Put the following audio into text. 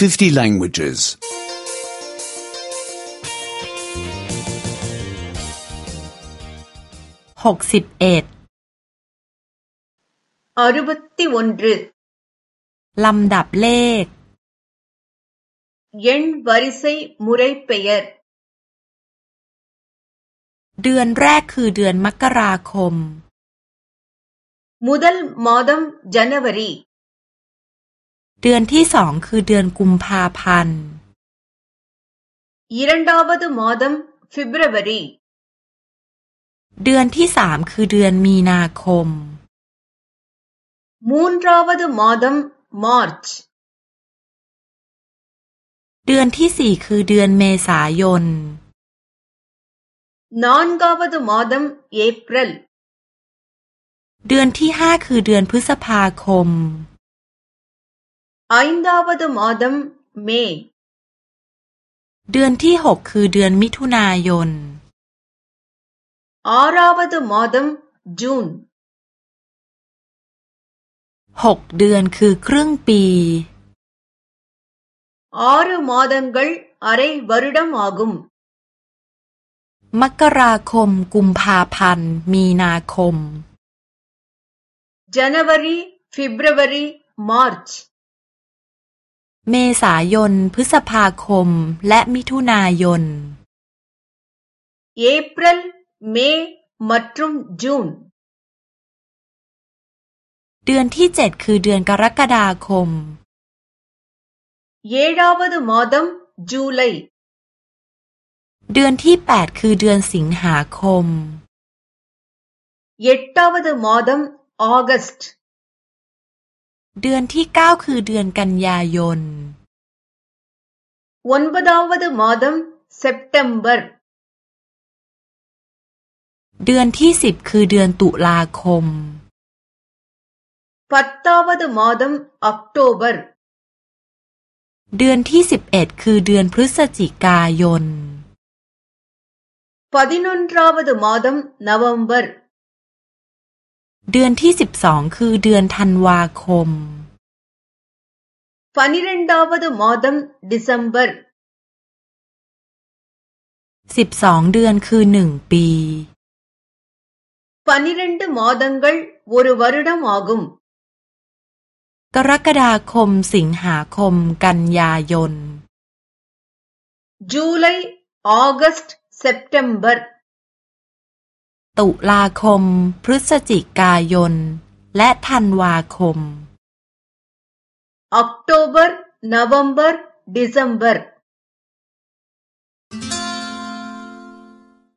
50 languages. หกสิบเอ็ด அறுபத்தி ஒன்று ลำดับเลข எண் வரிசை முறைப்பெயர் เดือนแรกคือเดือนมกราคม முதல் மாதம் ஜனவரி เดือนที่สองคือเดือนกุมภาพันธ์ இரண்டாவது மாதம் பிப்ரவரி เดือนที่สามคือเดือนมีนาคม மூன்றாவது மாதம் மார்ச் เดือนที่สี่คือเดือนเมษายน நான்காவது மாதம் ஏப்ரல் เดือนที่ห้าคือเดือนพฤษภาคม ஐந்தாவது மாதம் மே เดือนที่หกคือเดือนมิถุนายน ஆறாவது மாதம் ஜூன் หกเดือนคือครึ่งปี ஆறு மாதங்கள் அரை வருடம் ஆகும் มกราคม กุมภาพันธ์ มีนาคม ஜனவரி பிப்ரவரி மார்ச் เมษายน พฤษภาคม และมิถุนายน April May มัตรุม June เดือนที่เจ็ดคือเดือนกรกฎาคม เยดาวดมอดัม July เดือนที่แปดคือเดือนสิงหาคม เยตาวดมอดัม August เดือนที่เก้าคือเดือนกันยายน ஒன்பதாவது மாதம் செப்டம்பர் เดือนที่สิบคือเดือนตุลาคม பத்தாவது மாதம் அக்டோபர் เดือนที่สิบเอ็ดคือเดือนพฤศจิกายน பதினொன்றாவது மாதம் நவம்பர் เดือนที่สิบสองคือเดือนธันวาคม பனிரெண்டாவது மாதம் டிசம்பர் สิบสองเดือนคือหนึ่งปี பனிரெண்டு மாதங்கள் ஒரு வருடம் ஆகும் กรกฎาคม สิงหาคม กันยายน July August September ตุลาคม พฤศจิกายน และธันวาคม October November December